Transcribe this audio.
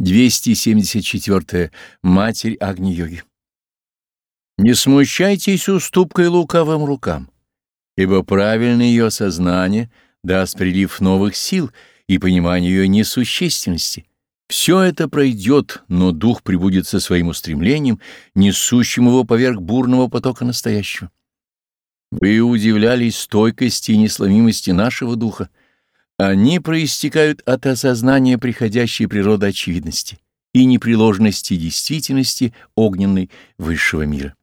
274. Матерь Агни-йоги. Не смущайтесь уступкой лукавым рукам, ибо правильное ее сознание даст прилив новых сил и понимание ее несущественности. Все это пройдет, но дух прибудет со своим устремлением, несущим его поверх бурного потока настоящего. Вы удивлялись стойкости и несломимости нашего духа, они проистекают от осознания приходящей природы очевидности и непреложности действительности огненной высшего мира.